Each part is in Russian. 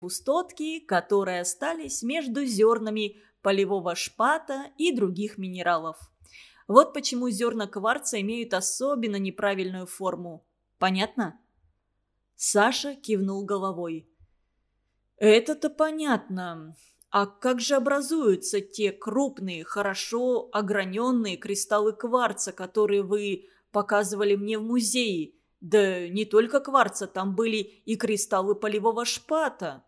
пустотки, которые остались между зернами полевого шпата и других минералов. Вот почему зерна кварца имеют особенно неправильную форму. Понятно? Саша кивнул головой. «Это-то понятно. А как же образуются те крупные, хорошо ограненные кристаллы кварца, которые вы показывали мне в музее? Да не только кварца, там были и кристаллы полевого шпата».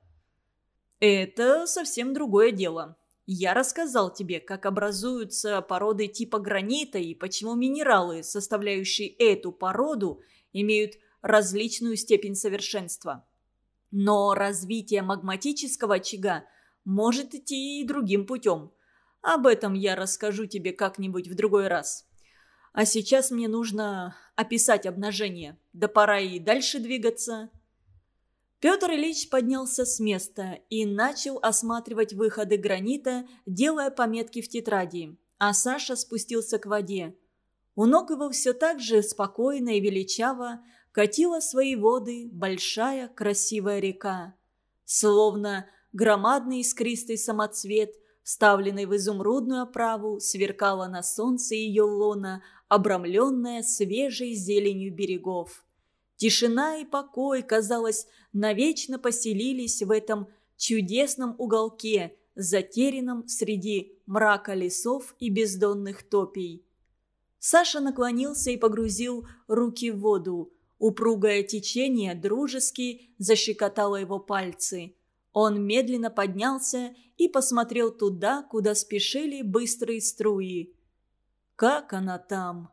«Это совсем другое дело. Я рассказал тебе, как образуются породы типа гранита и почему минералы, составляющие эту породу, имеют различную степень совершенства. Но развитие магматического очага может идти и другим путем. Об этом я расскажу тебе как-нибудь в другой раз. А сейчас мне нужно описать обнажение. Да пора и дальше двигаться. Петр Ильич поднялся с места и начал осматривать выходы гранита, делая пометки в тетради. А Саша спустился к воде. У ног его все так же спокойно и величаво катила свои воды большая красивая река. Словно громадный искристый самоцвет, вставленный в изумрудную оправу, сверкала на солнце ее лона, обрамленная свежей зеленью берегов. Тишина и покой, казалось, навечно поселились в этом чудесном уголке, затерянном среди мрака лесов и бездонных топий. Саша наклонился и погрузил руки в воду. Упругое течение дружески защекотало его пальцы. Он медленно поднялся и посмотрел туда, куда спешили быстрые струи. «Как она там?»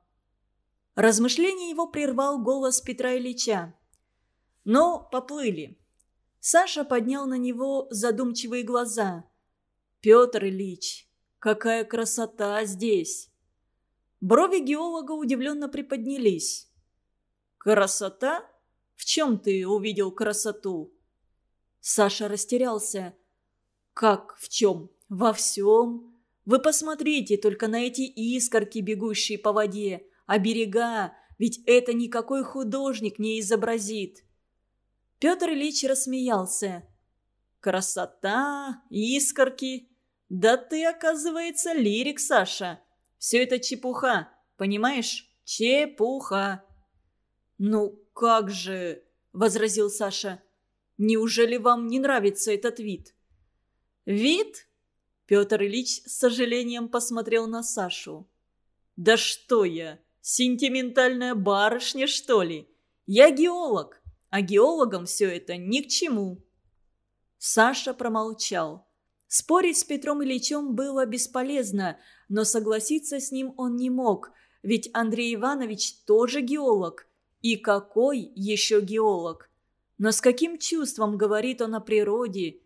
Размышление его прервал голос Петра Ильича. «Но поплыли». Саша поднял на него задумчивые глаза. «Петр Ильич, какая красота здесь!» Брови геолога удивленно приподнялись. «Красота? В чем ты увидел красоту?» Саша растерялся. «Как в чем? Во всем? Вы посмотрите только на эти искорки, бегущие по воде, а берега, ведь это никакой художник не изобразит». Петр Ильич рассмеялся. «Красота, искорки. Да ты, оказывается, лирик, Саша. Все это чепуха, понимаешь? Чепуха». «Ну как же...» – возразил Саша. «Неужели вам не нравится этот вид?» «Вид?» – Петр Ильич с сожалением посмотрел на Сашу. «Да что я, сентиментальная барышня, что ли? Я геолог, а геологам все это ни к чему». Саша промолчал. Спорить с Петром Ильичем было бесполезно, но согласиться с ним он не мог, ведь Андрей Иванович тоже геолог. И какой еще геолог? Но с каким чувством говорит он о природе?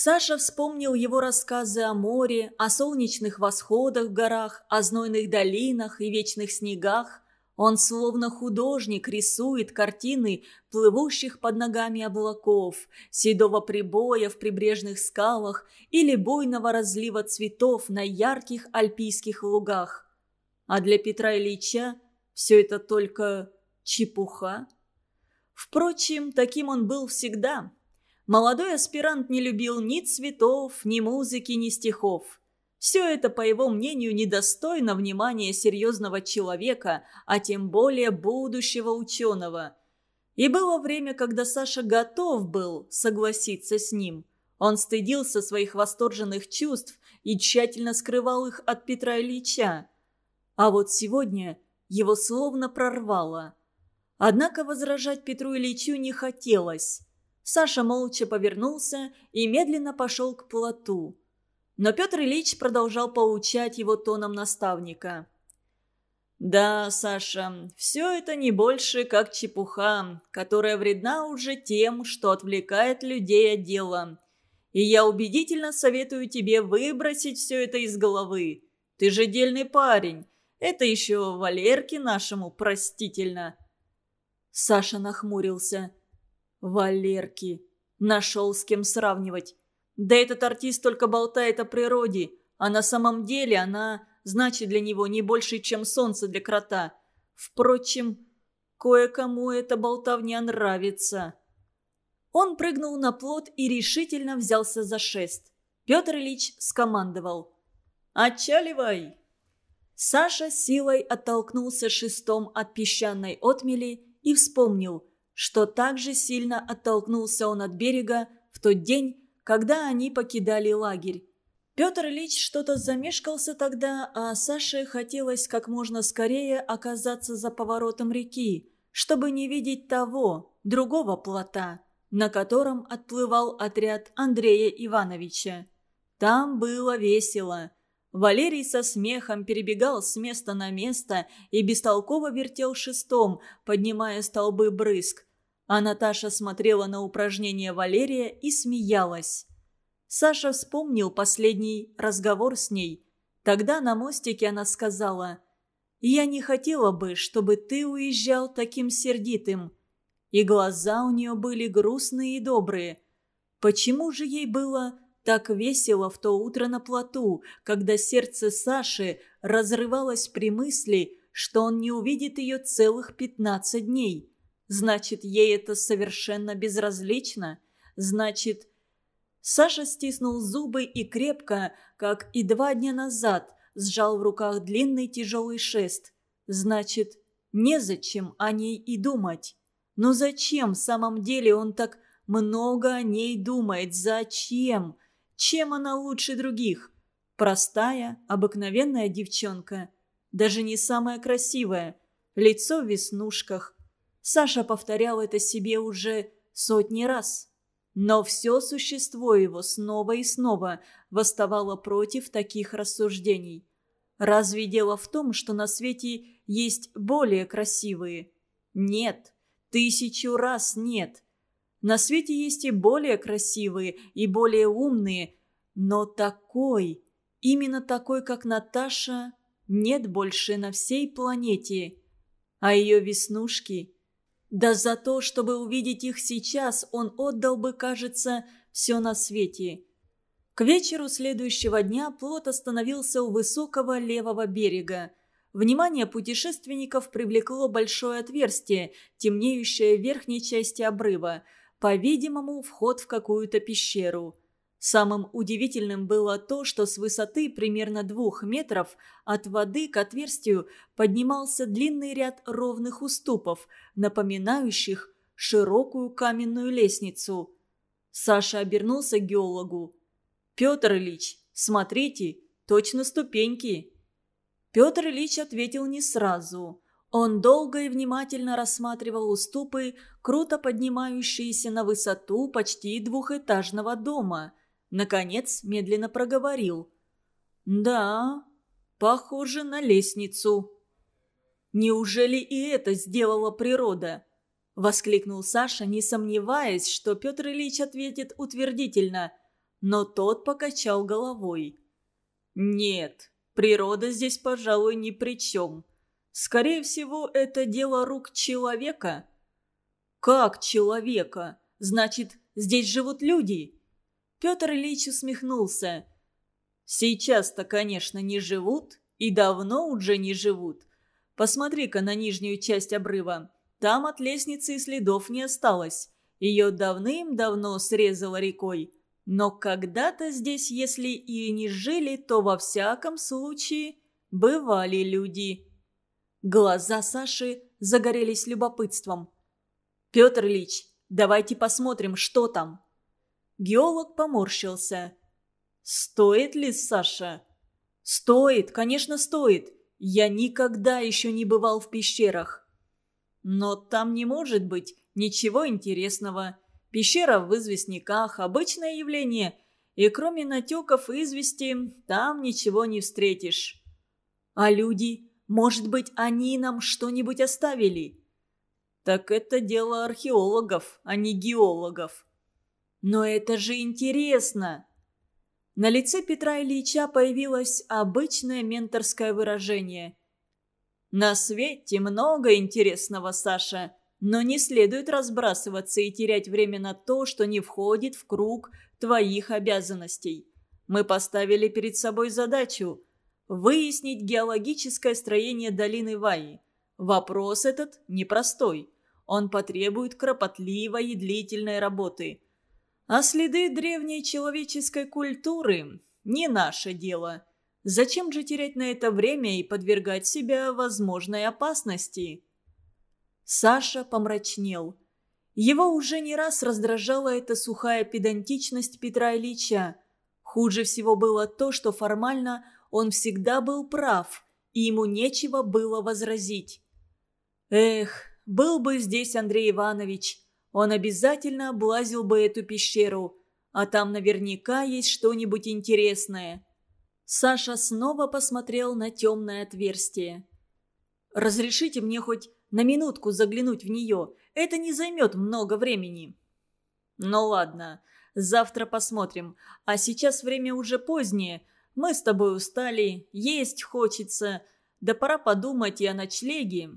Саша вспомнил его рассказы о море, о солнечных восходах в горах, о знойных долинах и вечных снегах. Он словно художник рисует картины плывущих под ногами облаков, седого прибоя в прибрежных скалах или буйного разлива цветов на ярких альпийских лугах. А для Петра Ильича все это только Чепуха. Впрочем, таким он был всегда. Молодой аспирант не любил ни цветов, ни музыки, ни стихов. Все это, по его мнению, недостойно внимания серьезного человека, а тем более будущего ученого. И было время, когда Саша готов был согласиться с ним. Он стыдился своих восторженных чувств и тщательно скрывал их от Петра Ильича. А вот сегодня его словно прорвало – Однако возражать Петру Ильичу не хотелось. Саша молча повернулся и медленно пошел к плоту. Но Петр Ильич продолжал поучать его тоном наставника. «Да, Саша, все это не больше, как чепуха, которая вредна уже тем, что отвлекает людей от дела. И я убедительно советую тебе выбросить все это из головы. Ты же дельный парень. Это еще Валерке нашему простительно». Саша нахмурился. «Валерки. Нашел с кем сравнивать. Да этот артист только болтает о природе, а на самом деле она значит для него не больше, чем солнце для крота. Впрочем, кое-кому эта болтовня нравится». Он прыгнул на плот и решительно взялся за шест. Петр Ильич скомандовал. «Отчаливай!» Саша силой оттолкнулся шестом от песчаной отмели и вспомнил, что также сильно оттолкнулся он от берега в тот день, когда они покидали лагерь. Петр Ильич что-то замешкался тогда, а Саше хотелось как можно скорее оказаться за поворотом реки, чтобы не видеть того, другого плота, на котором отплывал отряд Андрея Ивановича. Там было весело. Валерий со смехом перебегал с места на место и бестолково вертел шестом, поднимая столбы брызг. А Наташа смотрела на упражнения Валерия и смеялась. Саша вспомнил последний разговор с ней. Тогда на мостике она сказала «Я не хотела бы, чтобы ты уезжал таким сердитым». И глаза у нее были грустные и добрые. Почему же ей было так весело в то утро на плоту, когда сердце Саши разрывалось при мысли, что он не увидит ее целых пятнадцать дней. Значит, ей это совершенно безразлично. Значит... Саша стиснул зубы и крепко, как и два дня назад, сжал в руках длинный тяжелый шест. Значит, незачем о ней и думать. Но зачем в самом деле он так много о ней думает? Зачем? Чем она лучше других? Простая, обыкновенная девчонка. Даже не самая красивая. Лицо в веснушках. Саша повторял это себе уже сотни раз. Но все существо его снова и снова восставало против таких рассуждений. Разве дело в том, что на свете есть более красивые? Нет, тысячу раз нет. На свете есть и более красивые, и более умные, но такой, именно такой, как Наташа, нет больше на всей планете. А ее веснушки... Да за то, чтобы увидеть их сейчас, он отдал бы, кажется, все на свете. К вечеру следующего дня плот остановился у высокого левого берега. Внимание путешественников привлекло большое отверстие, темнеющее в верхней части обрыва – по-видимому, вход в какую-то пещеру. Самым удивительным было то, что с высоты примерно двух метров от воды к отверстию поднимался длинный ряд ровных уступов, напоминающих широкую каменную лестницу. Саша обернулся к геологу. «Петр Ильич, смотрите, точно ступеньки!» Петр Ильич ответил не сразу. Он долго и внимательно рассматривал уступы, круто поднимающиеся на высоту почти двухэтажного дома. Наконец медленно проговорил. «Да, похоже на лестницу». «Неужели и это сделала природа?» – воскликнул Саша, не сомневаясь, что Петр Ильич ответит утвердительно, но тот покачал головой. «Нет, природа здесь, пожалуй, ни при чем. Скорее всего, это дело рук человека. Как человека? Значит, здесь живут люди? Петр Ильич усмехнулся. Сейчас-то, конечно, не живут, и давно уже не живут. Посмотри-ка на нижнюю часть обрыва. Там от лестницы и следов не осталось. Ее давным-давно срезало рекой. Но когда-то здесь, если и не жили, то во всяком случае бывали люди. Глаза Саши загорелись любопытством. «Петр Ильич, давайте посмотрим, что там». Геолог поморщился. «Стоит ли, Саша?» «Стоит, конечно, стоит. Я никогда еще не бывал в пещерах». «Но там не может быть ничего интересного. Пещера в известняках – обычное явление, и кроме натеков и извести там ничего не встретишь». «А люди?» Может быть, они нам что-нибудь оставили?» «Так это дело археологов, а не геологов». «Но это же интересно!» На лице Петра Ильича появилось обычное менторское выражение. «На свете много интересного, Саша, но не следует разбрасываться и терять время на то, что не входит в круг твоих обязанностей. Мы поставили перед собой задачу выяснить геологическое строение долины Ваи. Вопрос этот непростой. он потребует кропотливой и длительной работы. А следы древней человеческой культуры – не наше дело. Зачем же терять на это время и подвергать себя возможной опасности? Саша помрачнел. Его уже не раз раздражала эта сухая педантичность Петра Ильича. Хуже всего было то, что формально он всегда был прав, и ему нечего было возразить. Эх, был бы здесь Андрей Иванович, он обязательно облазил бы эту пещеру, а там наверняка есть что-нибудь интересное. Саша снова посмотрел на темное отверстие. «Разрешите мне хоть на минутку заглянуть в нее. Это не займет много времени». «Ну ладно, завтра посмотрим. А сейчас время уже позднее. Мы с тобой устали, есть хочется. Да пора подумать и о ночлеге.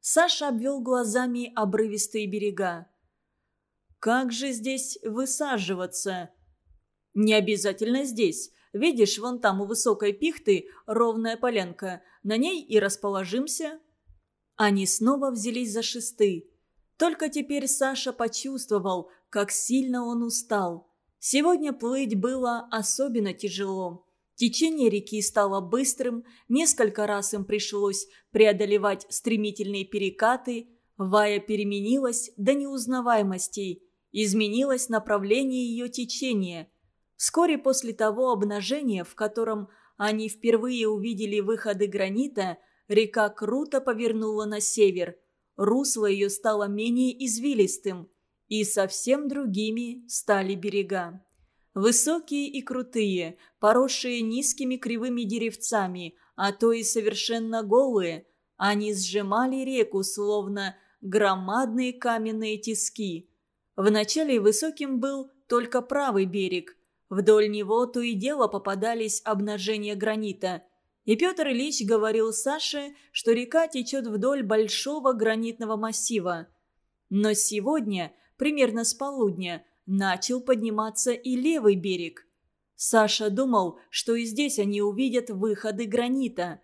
Саша обвел глазами обрывистые берега. «Как же здесь высаживаться?» «Не обязательно здесь. Видишь, вон там у высокой пихты ровная полянка. На ней и расположимся». Они снова взялись за шесты. Только теперь Саша почувствовал, как сильно он устал. Сегодня плыть было особенно тяжело. Течение реки стало быстрым, несколько раз им пришлось преодолевать стремительные перекаты, Вая переменилась до неузнаваемости, изменилось направление ее течения. Вскоре после того обнажения, в котором они впервые увидели выходы гранита, река круто повернула на север. Русло ее стало менее извилистым, и совсем другими стали берега. Высокие и крутые, поросшие низкими кривыми деревцами, а то и совершенно голые, они сжимали реку, словно громадные каменные тиски. Вначале высоким был только правый берег. Вдоль него то и дело попадались обнажения гранита. И Петр Ильич говорил Саше, что река течет вдоль большого гранитного массива. Но сегодня, примерно с полудня, начал подниматься и левый берег. Саша думал, что и здесь они увидят выходы гранита.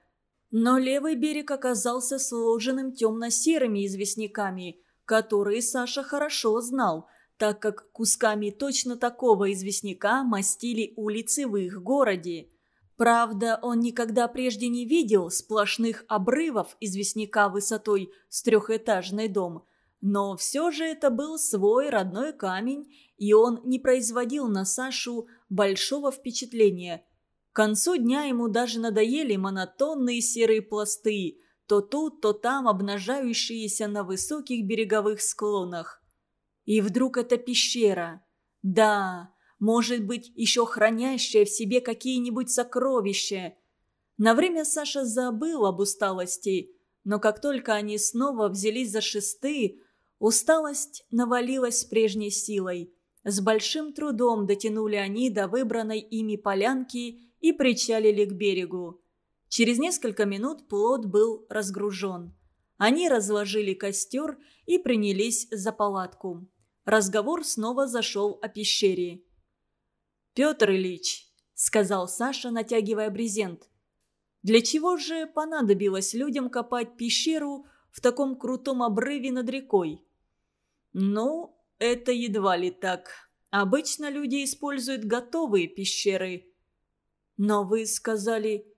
Но левый берег оказался сложенным темно-серыми известняками, которые Саша хорошо знал, так как кусками точно такого известняка мастили улицы в их городе. Правда, он никогда прежде не видел сплошных обрывов известняка высотой с трехэтажный дом – но все же это был свой родной камень, и он не производил на Сашу большого впечатления. К концу дня ему даже надоели монотонные серые пласты, то тут, то там обнажающиеся на высоких береговых склонах. И вдруг это пещера. Да, может быть, еще хранящая в себе какие-нибудь сокровища. На время Саша забыл об усталости, но как только они снова взялись за шесты, Усталость навалилась прежней силой. С большим трудом дотянули они до выбранной ими полянки и причалили к берегу. Через несколько минут плод был разгружен. Они разложили костер и принялись за палатку. Разговор снова зашел о пещере. «Петр Ильич», — сказал Саша, натягивая брезент, — «для чего же понадобилось людям копать пещеру в таком крутом обрыве над рекой? Ну, это едва ли так. Обычно люди используют готовые пещеры. Но вы сказали...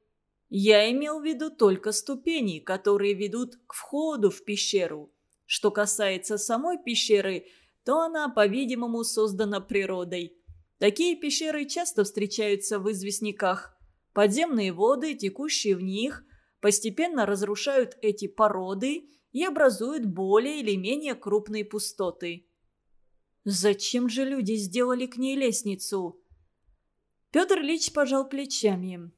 Я имел в виду только ступени, которые ведут к входу в пещеру. Что касается самой пещеры, то она, по-видимому, создана природой. Такие пещеры часто встречаются в известняках. Подземные воды, текущие в них, постепенно разрушают эти породы и образуют более или менее крупные пустоты. Зачем же люди сделали к ней лестницу? Петр Ильич пожал плечами.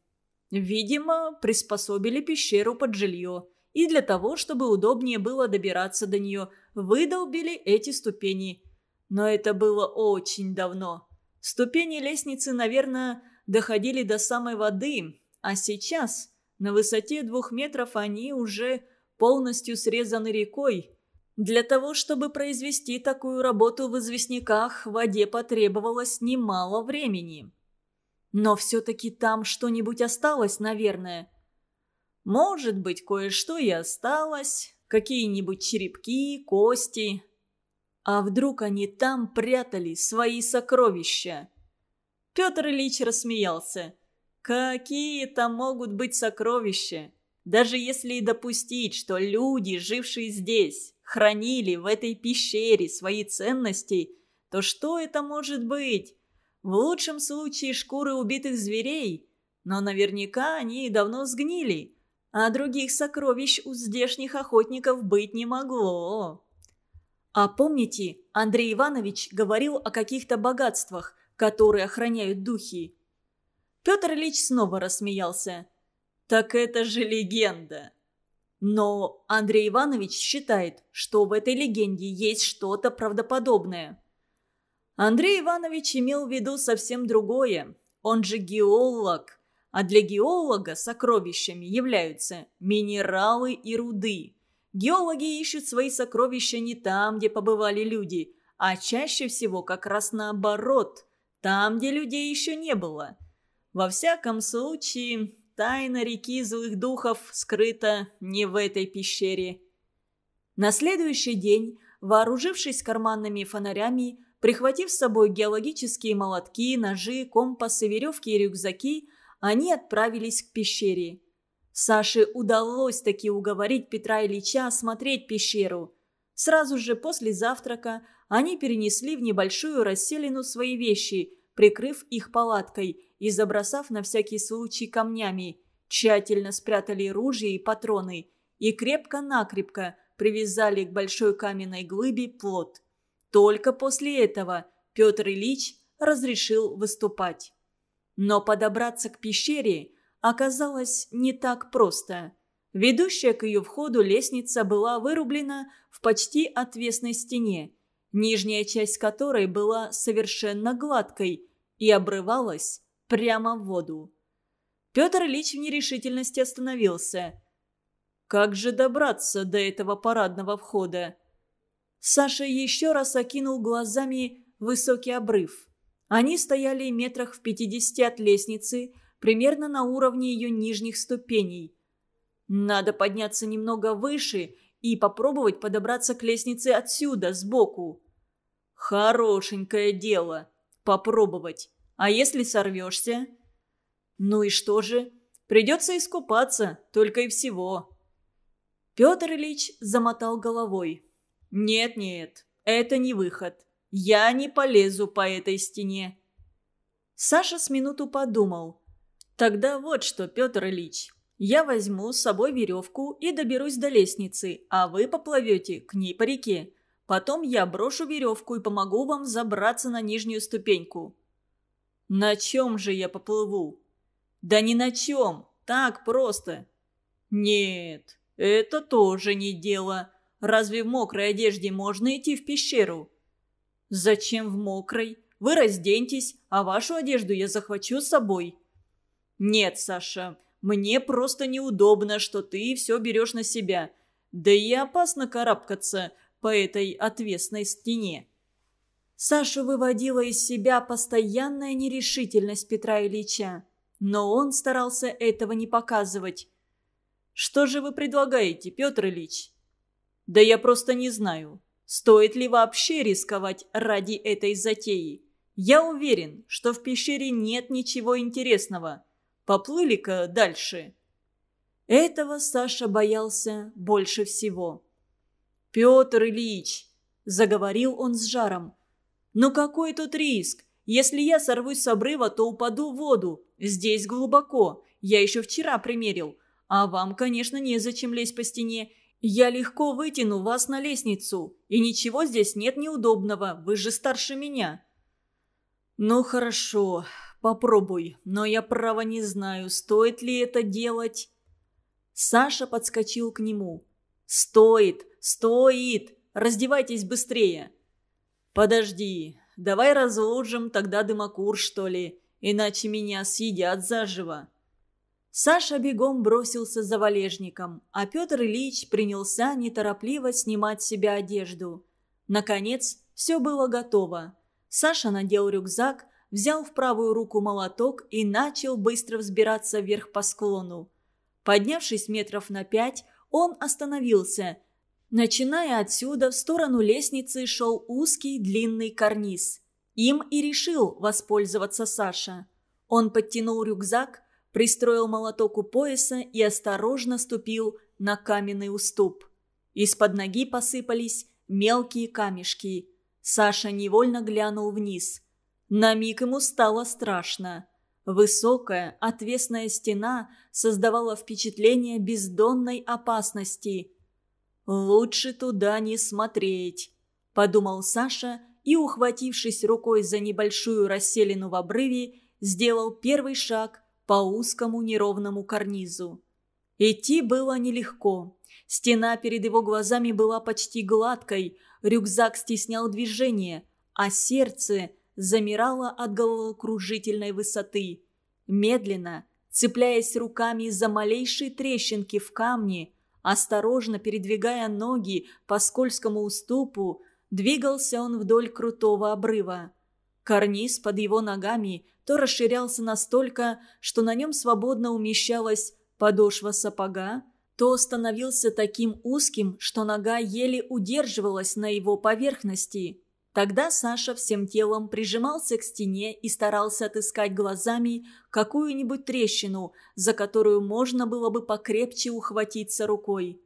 Видимо, приспособили пещеру под жилье. И для того, чтобы удобнее было добираться до нее, выдолбили эти ступени. Но это было очень давно. Ступени лестницы, наверное, доходили до самой воды, а сейчас на высоте двух метров они уже полностью срезаны рекой. Для того, чтобы произвести такую работу в известняках, воде потребовалось немало времени. Но все-таки там что-нибудь осталось, наверное. Может быть, кое-что и осталось. какие-нибудь черепки, кости. А вдруг они там прятали свои сокровища? Петр Ильич рассмеялся. Какие там могут быть сокровища? Даже если и допустить, что люди, жившие здесь, хранили в этой пещере свои ценности, то что это может быть? В лучшем случае шкуры убитых зверей, но наверняка они давно сгнили, а других сокровищ у здешних охотников быть не могло. А помните, Андрей Иванович говорил о каких-то богатствах, которые охраняют духи? Петр Ильич снова рассмеялся. «Так это же легенда!» Но Андрей Иванович считает, что в этой легенде есть что-то правдоподобное. Андрей Иванович имел в виду совсем другое. Он же геолог. А для геолога сокровищами являются минералы и руды. Геологи ищут свои сокровища не там, где побывали люди, а чаще всего как раз наоборот, там, где людей еще не было. Во всяком случае, тайна реки злых духов скрыта не в этой пещере. На следующий день, вооружившись карманными фонарями, Прихватив с собой геологические молотки, ножи, компасы, веревки и рюкзаки, они отправились к пещере. Саше удалось таки уговорить Петра Ильича осмотреть пещеру. Сразу же после завтрака они перенесли в небольшую расселину свои вещи, прикрыв их палаткой и забросав на всякий случай камнями, тщательно спрятали ружья и патроны и крепко-накрепко привязали к большой каменной глыбе плот. Только после этого Петр Ильич разрешил выступать. Но подобраться к пещере оказалось не так просто. Ведущая к ее входу лестница была вырублена в почти отвесной стене, нижняя часть которой была совершенно гладкой и обрывалась прямо в воду. Петр Ильич в нерешительности остановился. «Как же добраться до этого парадного входа?» Саша еще раз окинул глазами высокий обрыв. Они стояли метрах в пятидесяти от лестницы, примерно на уровне ее нижних ступеней. Надо подняться немного выше и попробовать подобраться к лестнице отсюда, сбоку. Хорошенькое дело. Попробовать. А если сорвешься? Ну и что же? Придется искупаться, только и всего. Петр Ильич замотал головой. «Нет-нет, это не выход. Я не полезу по этой стене». Саша с минуту подумал. «Тогда вот что, Петр Ильич, я возьму с собой веревку и доберусь до лестницы, а вы поплывете к ней по реке. Потом я брошу веревку и помогу вам забраться на нижнюю ступеньку». «На чем же я поплыву?» «Да ни на чем, так просто». «Нет, это тоже не дело. Разве в мокрой одежде можно идти в пещеру?» «Зачем в мокрой? Вы разденьтесь, а вашу одежду я захвачу с собой». «Нет, Саша, мне просто неудобно, что ты все берешь на себя. Да и опасно карабкаться по этой отвесной стене». Сашу выводила из себя постоянная нерешительность Петра Ильича. Но он старался этого не показывать. «Что же вы предлагаете, Петр Ильич?» Да я просто не знаю, стоит ли вообще рисковать ради этой затеи. Я уверен, что в пещере нет ничего интересного. Поплыли-ка дальше. Этого Саша боялся больше всего. «Петр Ильич!» – заговорил он с жаром. «Ну какой тут риск? Если я сорвусь с обрыва, то упаду в воду. Здесь глубоко. Я еще вчера примерил. А вам, конечно, незачем лезть по стене. «Я легко вытяну вас на лестницу, и ничего здесь нет неудобного, вы же старше меня». «Ну хорошо, попробуй, но я право не знаю, стоит ли это делать». Саша подскочил к нему. «Стоит, стоит! Раздевайтесь быстрее!» «Подожди, давай разложим тогда дымокур, что ли, иначе меня съедят заживо». Саша бегом бросился за валежником, а Петр Ильич принялся неторопливо снимать с себя одежду. Наконец, все было готово. Саша надел рюкзак, взял в правую руку молоток и начал быстро взбираться вверх по склону. Поднявшись метров на пять, он остановился, Начиная отсюда, в сторону лестницы шел узкий длинный карниз. Им и решил воспользоваться Саша. Он подтянул рюкзак, пристроил молоток у пояса и осторожно ступил на каменный уступ. Из-под ноги посыпались мелкие камешки. Саша невольно глянул вниз. На миг ему стало страшно. Высокая, отвесная стена создавала впечатление бездонной опасности. «Лучше туда не смотреть», – подумал Саша и, ухватившись рукой за небольшую расселину в обрыве, сделал первый шаг по узкому неровному карнизу. Идти было нелегко. Стена перед его глазами была почти гладкой, рюкзак стеснял движение, а сердце замирала от головокружительной высоты. Медленно, цепляясь руками за малейшие трещинки в камне, осторожно передвигая ноги по скользкому уступу, двигался он вдоль крутого обрыва. Карниз под его ногами то расширялся настолько, что на нем свободно умещалась подошва сапога, то становился таким узким, что нога еле удерживалась на его поверхности. Тогда Саша всем телом прижимался к стене и старался отыскать глазами какую-нибудь трещину, за которую можно было бы покрепче ухватиться рукой.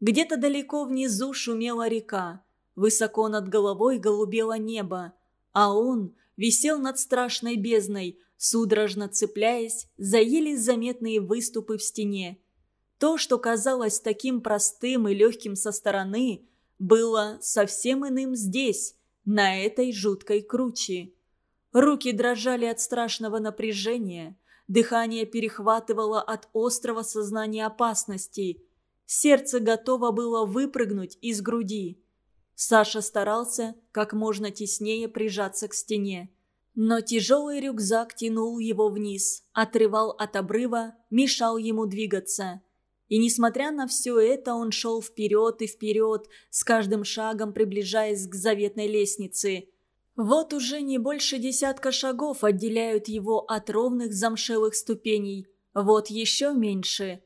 Где-то далеко внизу шумела река, высоко над головой голубело небо, а он висел над страшной бездной, судорожно цепляясь за еле заметные выступы в стене. То, что казалось таким простым и легким со стороны, было совсем иным здесь, на этой жуткой круче. Руки дрожали от страшного напряжения, дыхание перехватывало от острого сознания опасности, сердце готово было выпрыгнуть из груди. Саша старался как можно теснее прижаться к стене. Но тяжелый рюкзак тянул его вниз, отрывал от обрыва, мешал ему двигаться. И несмотря на все это, он шел вперед и вперед, с каждым шагом приближаясь к заветной лестнице. Вот уже не больше десятка шагов отделяют его от ровных замшелых ступеней. Вот еще меньше.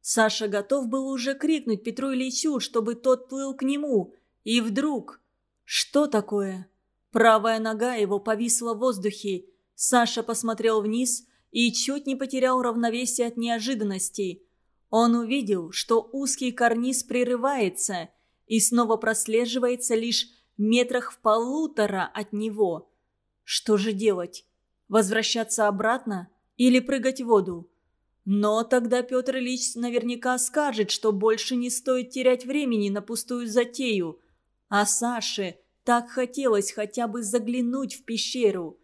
Саша готов был уже крикнуть Петру Ильичу, чтобы тот плыл к нему. И вдруг... Что такое? Правая нога его повисла в воздухе. Саша посмотрел вниз и чуть не потерял равновесие от неожиданности. Он увидел, что узкий карниз прерывается и снова прослеживается лишь метрах в полутора от него. Что же делать? Возвращаться обратно или прыгать в воду? Но тогда Петр Ильич наверняка скажет, что больше не стоит терять времени на пустую затею. А Саше так хотелось хотя бы заглянуть в пещеру.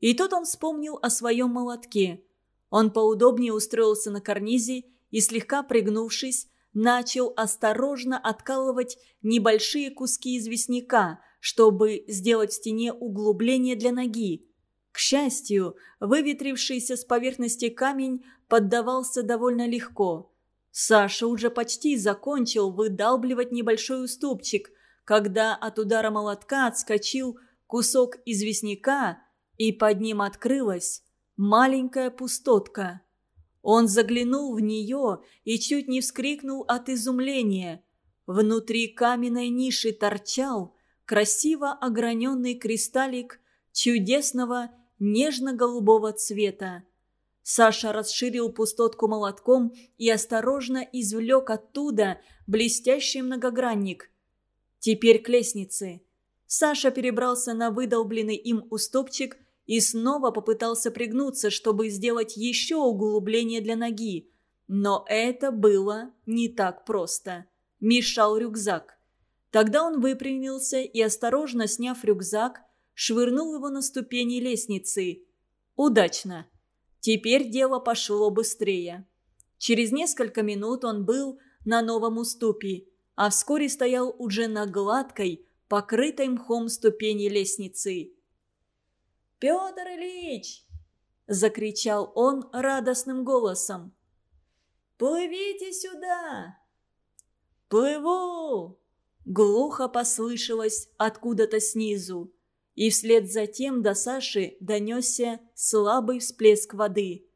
И тут он вспомнил о своем молотке. Он поудобнее устроился на карнизе и, слегка пригнувшись, начал осторожно откалывать небольшие куски известняка, чтобы сделать в стене углубление для ноги. К счастью, выветрившийся с поверхности камень поддавался довольно легко. Саша уже почти закончил выдалбливать небольшой уступчик, когда от удара молотка отскочил кусок известняка, и под ним открылась маленькая пустотка. Он заглянул в нее и чуть не вскрикнул от изумления. Внутри каменной ниши торчал красиво ограненный кристаллик чудесного нежно-голубого цвета. Саша расширил пустотку молотком и осторожно извлек оттуда блестящий многогранник. Теперь к лестнице. Саша перебрался на выдолбленный им уступчик – и снова попытался пригнуться, чтобы сделать еще углубление для ноги. Но это было не так просто. Мешал рюкзак. Тогда он выпрямился и, осторожно сняв рюкзак, швырнул его на ступени лестницы. Удачно. Теперь дело пошло быстрее. Через несколько минут он был на новом уступе, а вскоре стоял уже на гладкой, покрытой мхом ступени лестницы. «Петр Ильич!» – закричал он радостным голосом. «Плывите сюда!» «Плыву!» – глухо послышалось откуда-то снизу. И вслед за тем до Саши донесся слабый всплеск воды.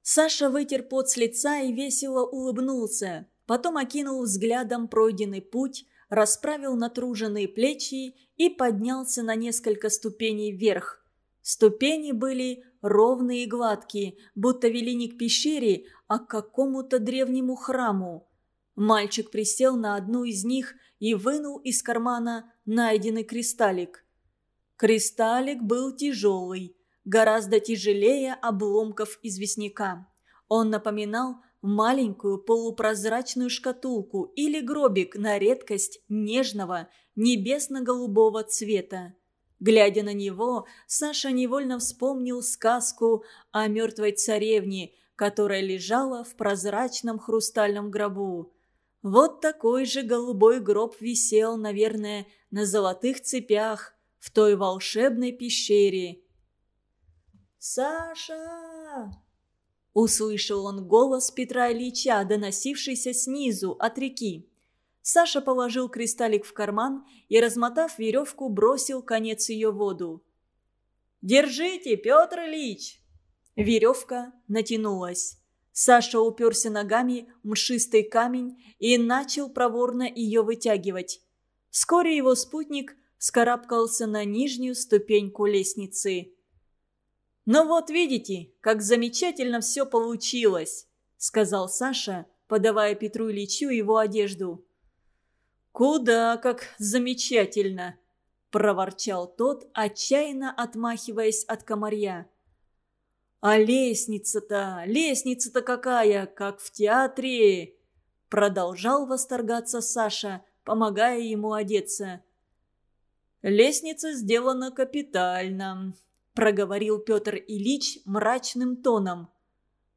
Саша вытер пот с лица и весело улыбнулся. Потом окинул взглядом пройденный путь, расправил натруженные плечи и поднялся на несколько ступеней вверх. Ступени были ровные и гладкие, будто вели не к пещере, а к какому-то древнему храму. Мальчик присел на одну из них и вынул из кармана найденный кристаллик. Кристаллик был тяжелый, гораздо тяжелее обломков известняка. Он напоминал маленькую полупрозрачную шкатулку или гробик на редкость нежного небесно-голубого цвета. Глядя на него, Саша невольно вспомнил сказку о мертвой царевне, которая лежала в прозрачном хрустальном гробу. Вот такой же голубой гроб висел, наверное, на золотых цепях в той волшебной пещере. «Саша!» Услышал он голос Петра Ильича, доносившийся снизу, от реки. Саша положил кристаллик в карман и, размотав веревку, бросил конец ее воду. «Держите, Петр Ильич!» Веревка натянулась. Саша уперся ногами в мшистый камень и начал проворно ее вытягивать. Вскоре его спутник скарабкался на нижнюю ступеньку лестницы. «Ну вот видите, как замечательно все получилось», — сказал Саша, подавая Петру Ильичу его одежду. «Куда как замечательно!» – проворчал тот, отчаянно отмахиваясь от комарья. «А лестница-то, лестница-то какая, как в театре!» Продолжал восторгаться Саша, помогая ему одеться. «Лестница сделана капитально», – проговорил Петр Ильич мрачным тоном.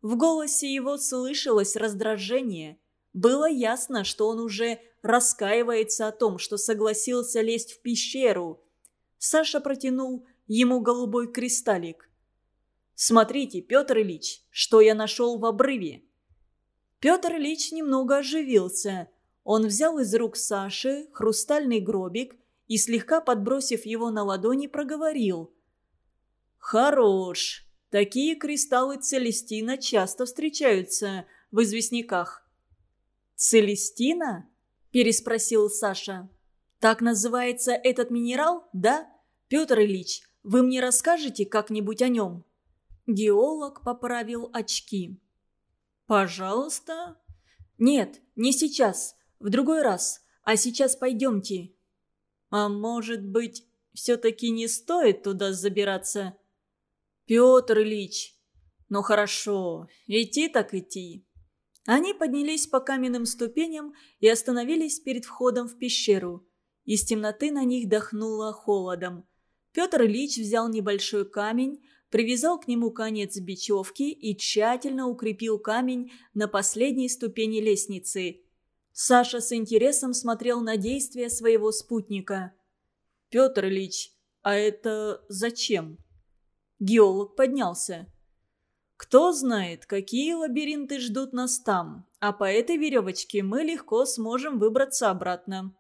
В голосе его слышалось раздражение. Было ясно, что он уже раскаивается о том, что согласился лезть в пещеру. Саша протянул ему голубой кристаллик. «Смотрите, Петр Ильич, что я нашел в обрыве!» Петр Ильич немного оживился. Он взял из рук Саши хрустальный гробик и, слегка подбросив его на ладони, проговорил. «Хорош! Такие кристаллы Целестина часто встречаются в известняках». «Целестина?» – переспросил Саша. «Так называется этот минерал, да? Петр Ильич, вы мне расскажете как-нибудь о нем?» Геолог поправил очки. «Пожалуйста?» «Нет, не сейчас. В другой раз. А сейчас пойдемте». «А может быть, все-таки не стоит туда забираться?» «Петр Ильич!» «Ну хорошо, идти так идти». Они поднялись по каменным ступеням и остановились перед входом в пещеру. Из темноты на них дохнуло холодом. Петр Ильич взял небольшой камень, привязал к нему конец бечевки и тщательно укрепил камень на последней ступени лестницы. Саша с интересом смотрел на действия своего спутника. «Петр Ильич, а это зачем?» Геолог поднялся. «Кто знает, какие лабиринты ждут нас там, а по этой веревочке мы легко сможем выбраться обратно».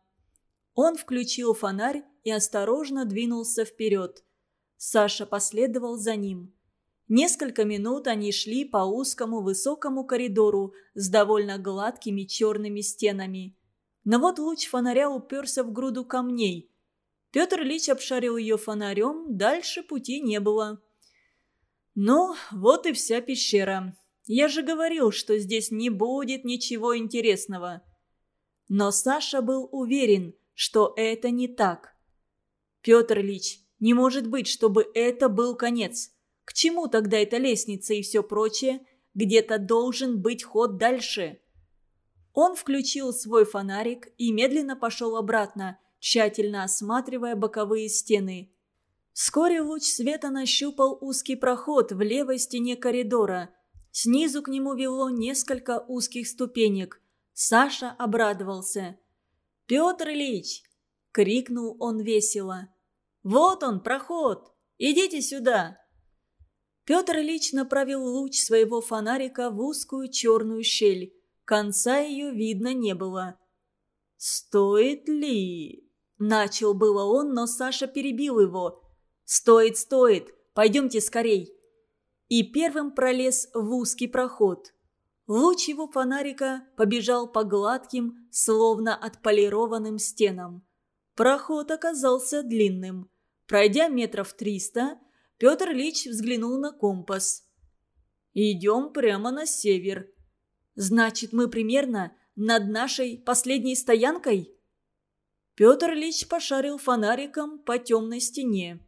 Он включил фонарь и осторожно двинулся вперед. Саша последовал за ним. Несколько минут они шли по узкому высокому коридору с довольно гладкими черными стенами. Но вот луч фонаря уперся в груду камней. Петр Ильич обшарил ее фонарем, дальше пути не было. «Ну, вот и вся пещера. Я же говорил, что здесь не будет ничего интересного». Но Саша был уверен, что это не так. «Петр Ильич, не может быть, чтобы это был конец. К чему тогда эта лестница и все прочее? Где-то должен быть ход дальше. Он включил свой фонарик и медленно пошел обратно, тщательно осматривая боковые стены. Вскоре луч света нащупал узкий проход в левой стене коридора. Снизу к нему вело несколько узких ступенек. Саша обрадовался. «Петр Ильич!» — крикнул он весело. «Вот он, проход! Идите сюда!» Петр Ильич направил луч своего фонарика в узкую черную щель. Конца ее видно не было. «Стоит ли?» Начал было он, но Саша перебил его. «Стоит, стоит! Пойдемте скорей!» И первым пролез в узкий проход. Луч его фонарика побежал по гладким, словно отполированным стенам. Проход оказался длинным. Пройдя метров триста, Петр Ильич взглянул на компас. «Идем прямо на север. Значит, мы примерно над нашей последней стоянкой?» Петр Ильич пошарил фонариком по темной стене.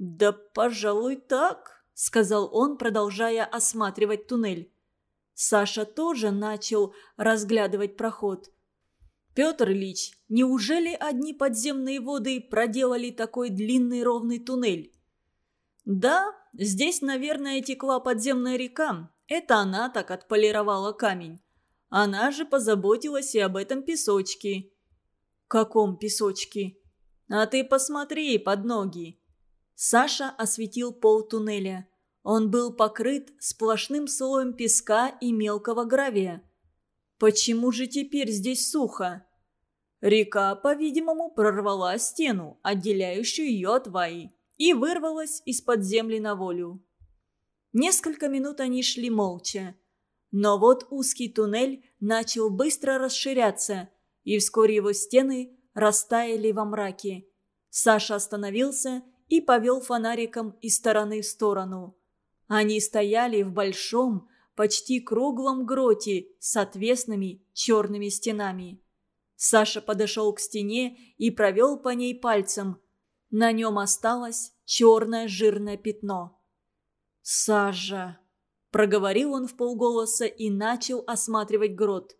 «Да, пожалуй, так», — сказал он, продолжая осматривать туннель. Саша тоже начал разглядывать проход. «Петр Ильич, неужели одни подземные воды проделали такой длинный ровный туннель?» «Да, здесь, наверное, текла подземная река. Это она так отполировала камень. Она же позаботилась и об этом песочке». «Каком песочке?» «А ты посмотри под ноги». Саша осветил пол туннеля. Он был покрыт сплошным слоем песка и мелкого гравия. Почему же теперь здесь сухо? Река, по-видимому, прорвала стену, отделяющую ее от Ваи, и вырвалась из-под земли на волю. Несколько минут они шли молча. Но вот узкий туннель начал быстро расширяться, и вскоре его стены растаяли во мраке. Саша остановился и повел фонариком из стороны в сторону. Они стояли в большом, почти круглом гроте с отвесными черными стенами. Саша подошел к стене и провел по ней пальцем. На нем осталось черное жирное пятно. «Сажа!» – проговорил он в полголоса и начал осматривать грот.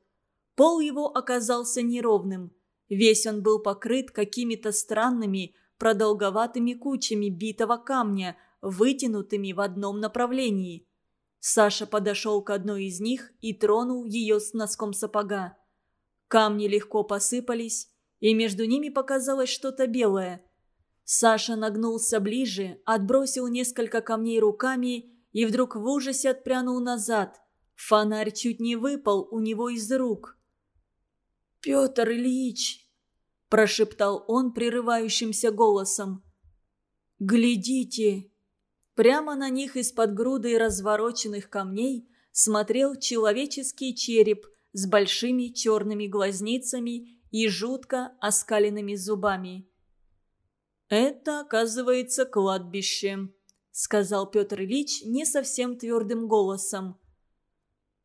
Пол его оказался неровным. Весь он был покрыт какими-то странными, продолговатыми кучами битого камня, вытянутыми в одном направлении – Саша подошел к одной из них и тронул ее с носком сапога. Камни легко посыпались, и между ними показалось что-то белое. Саша нагнулся ближе, отбросил несколько камней руками и вдруг в ужасе отпрянул назад. Фонарь чуть не выпал у него из рук. «Петр Ильич!» – прошептал он прерывающимся голосом. «Глядите!» Прямо на них из-под груды развороченных камней смотрел человеческий череп с большими черными глазницами и жутко оскаленными зубами. «Это, оказывается, кладбище», — сказал Петр Ильич не совсем твердым голосом.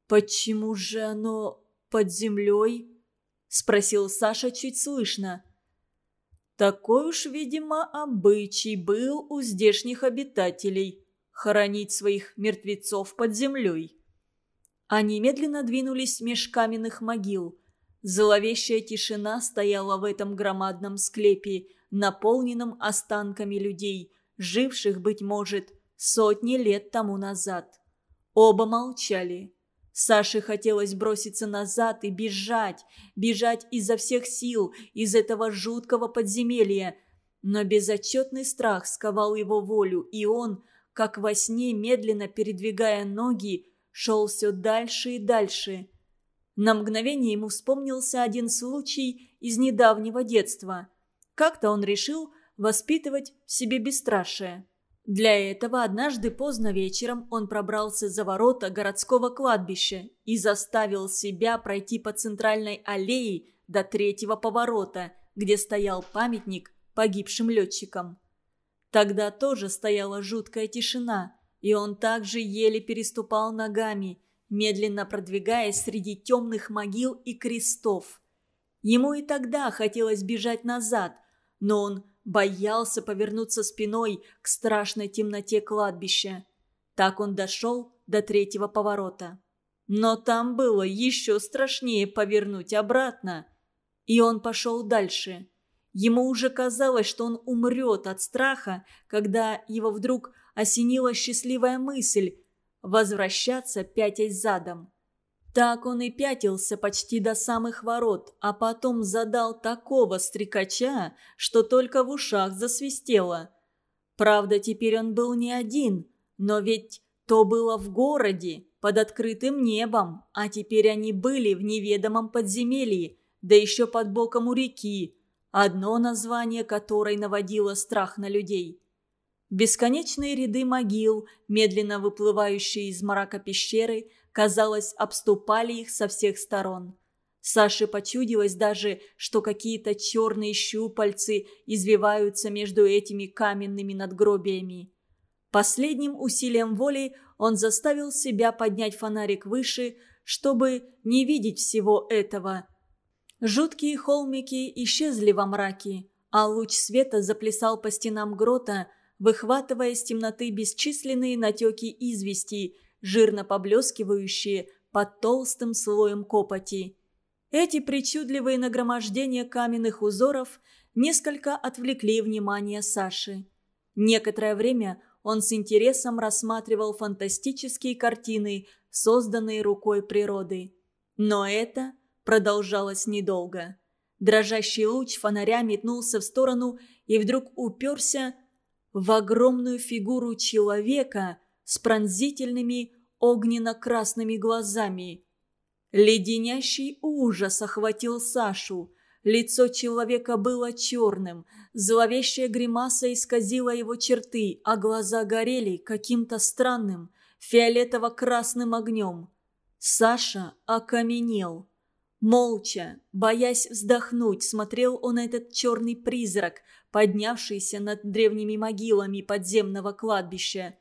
«Почему же оно под землей?» — спросил Саша чуть слышно. Такой уж, видимо, обычай был у здешних обитателей – хоронить своих мертвецов под землей. Они медленно двинулись меж каменных могил. Зловещая тишина стояла в этом громадном склепе, наполненном останками людей, живших, быть может, сотни лет тому назад. Оба молчали. Саше хотелось броситься назад и бежать, бежать изо всех сил из этого жуткого подземелья. Но безотчетный страх сковал его волю, и он, как во сне, медленно передвигая ноги, шел все дальше и дальше. На мгновение ему вспомнился один случай из недавнего детства. Как-то он решил воспитывать в себе бесстрашие. Для этого однажды поздно вечером он пробрался за ворота городского кладбища и заставил себя пройти по центральной аллее до третьего поворота, где стоял памятник погибшим летчикам. Тогда тоже стояла жуткая тишина, и он также еле переступал ногами, медленно продвигаясь среди темных могил и крестов. Ему и тогда хотелось бежать назад, но он боялся повернуться спиной к страшной темноте кладбища. Так он дошел до третьего поворота. Но там было еще страшнее повернуть обратно. И он пошел дальше. Ему уже казалось, что он умрет от страха, когда его вдруг осенила счастливая мысль – возвращаться пятясь задом. Так он и пятился почти до самых ворот, а потом задал такого стрекача, что только в ушах засвистело. Правда, теперь он был не один, но ведь то было в городе, под открытым небом, а теперь они были в неведомом подземелье, да еще под боком у реки, одно название которой наводило страх на людей. Бесконечные ряды могил, медленно выплывающие из мрака пещеры, казалось, обступали их со всех сторон. Саше почудилось даже, что какие-то черные щупальцы извиваются между этими каменными надгробиями. Последним усилием воли он заставил себя поднять фонарик выше, чтобы не видеть всего этого. Жуткие холмики исчезли во мраке, а луч света заплясал по стенам грота, выхватывая из темноты бесчисленные натеки извести, жирно поблескивающие под толстым слоем копоти. Эти причудливые нагромождения каменных узоров несколько отвлекли внимание Саши. Некоторое время он с интересом рассматривал фантастические картины, созданные рукой природы. Но это продолжалось недолго. Дрожащий луч фонаря метнулся в сторону и вдруг уперся в огромную фигуру человека с пронзительными огненно-красными глазами. Леденящий ужас охватил Сашу. Лицо человека было черным, зловещая гримаса исказила его черты, а глаза горели каким-то странным, фиолетово-красным огнем. Саша окаменел. Молча, боясь вздохнуть, смотрел он этот черный призрак, поднявшийся над древними могилами подземного кладбища.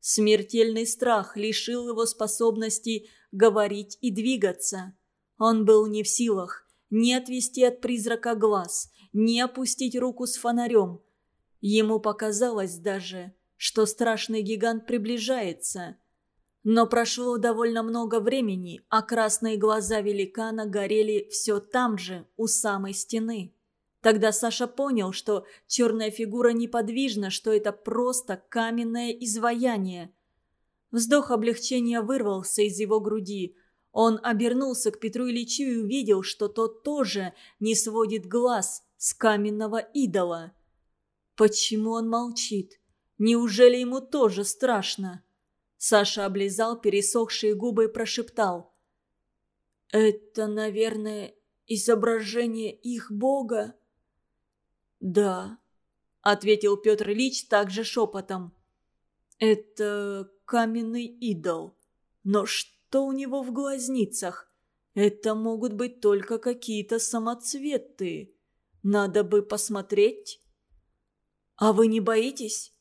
Смертельный страх лишил его способности говорить и двигаться. Он был не в силах ни отвести от призрака глаз, ни опустить руку с фонарем. Ему показалось даже, что страшный гигант приближается. Но прошло довольно много времени, а красные глаза великана горели все там же, у самой стены. Тогда Саша понял, что черная фигура неподвижна, что это просто каменное изваяние. Вздох облегчения вырвался из его груди. Он обернулся к Петру Ильичу и увидел, что тот тоже не сводит глаз с каменного идола. Почему он молчит? Неужели ему тоже страшно? Саша облизал пересохшие губы и прошептал. «Это, наверное, изображение их бога?» «Да», — ответил Петр Ильич также шепотом. «Это каменный идол. Но что у него в глазницах? Это могут быть только какие-то самоцветы. Надо бы посмотреть». «А вы не боитесь?»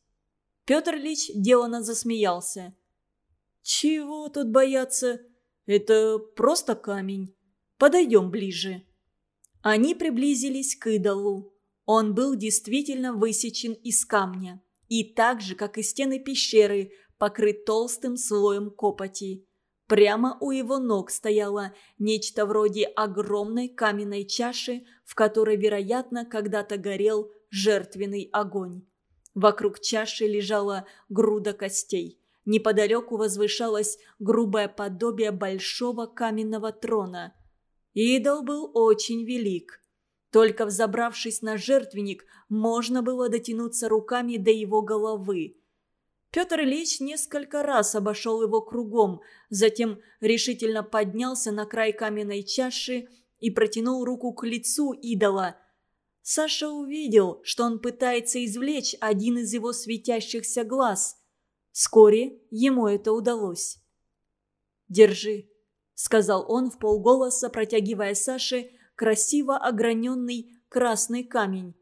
Петр Ильич делано засмеялся. «Чего тут бояться? Это просто камень. Подойдем ближе». Они приблизились к идолу. Он был действительно высечен из камня. И так же, как и стены пещеры, покрыт толстым слоем копоти. Прямо у его ног стояло нечто вроде огромной каменной чаши, в которой, вероятно, когда-то горел жертвенный огонь. Вокруг чаши лежала груда костей. Неподалеку возвышалось грубое подобие большого каменного трона. Идол был очень велик. Только взобравшись на жертвенник, можно было дотянуться руками до его головы. Петр Ильич несколько раз обошел его кругом, затем решительно поднялся на край каменной чаши и протянул руку к лицу идола. Саша увидел, что он пытается извлечь один из его светящихся глаз. Вскоре ему это удалось. «Держи», — сказал он в полголоса, протягивая Саше красиво ограненный красный камень.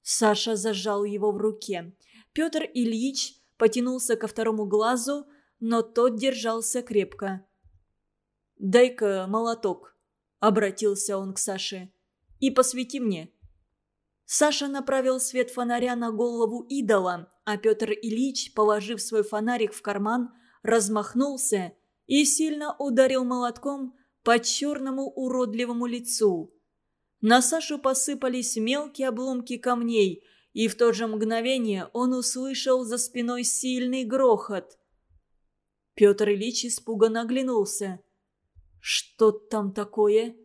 Саша зажал его в руке. Петр Ильич потянулся ко второму глазу, но тот держался крепко. «Дай-ка молоток», — обратился он к Саше, — «и посвети мне». Саша направил свет фонаря на голову идола, а Петр Ильич, положив свой фонарик в карман, размахнулся и сильно ударил молотком по черному уродливому лицу. На Сашу посыпались мелкие обломки камней, и в то же мгновение он услышал за спиной сильный грохот. Петр Ильич испуганно оглянулся. «Что там такое?»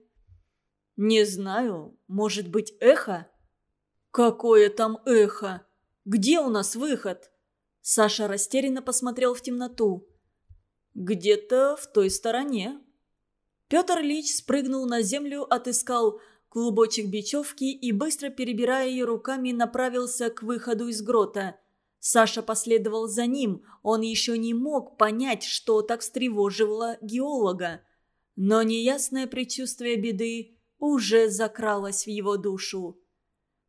«Не знаю. Может быть, эхо?» «Какое там эхо? Где у нас выход?» Саша растерянно посмотрел в темноту. «Где-то в той стороне», Петр Ильич спрыгнул на землю, отыскал клубочек бечевки и, быстро перебирая ее руками, направился к выходу из грота. Саша последовал за ним, он еще не мог понять, что так встревоживало геолога. Но неясное предчувствие беды уже закралось в его душу.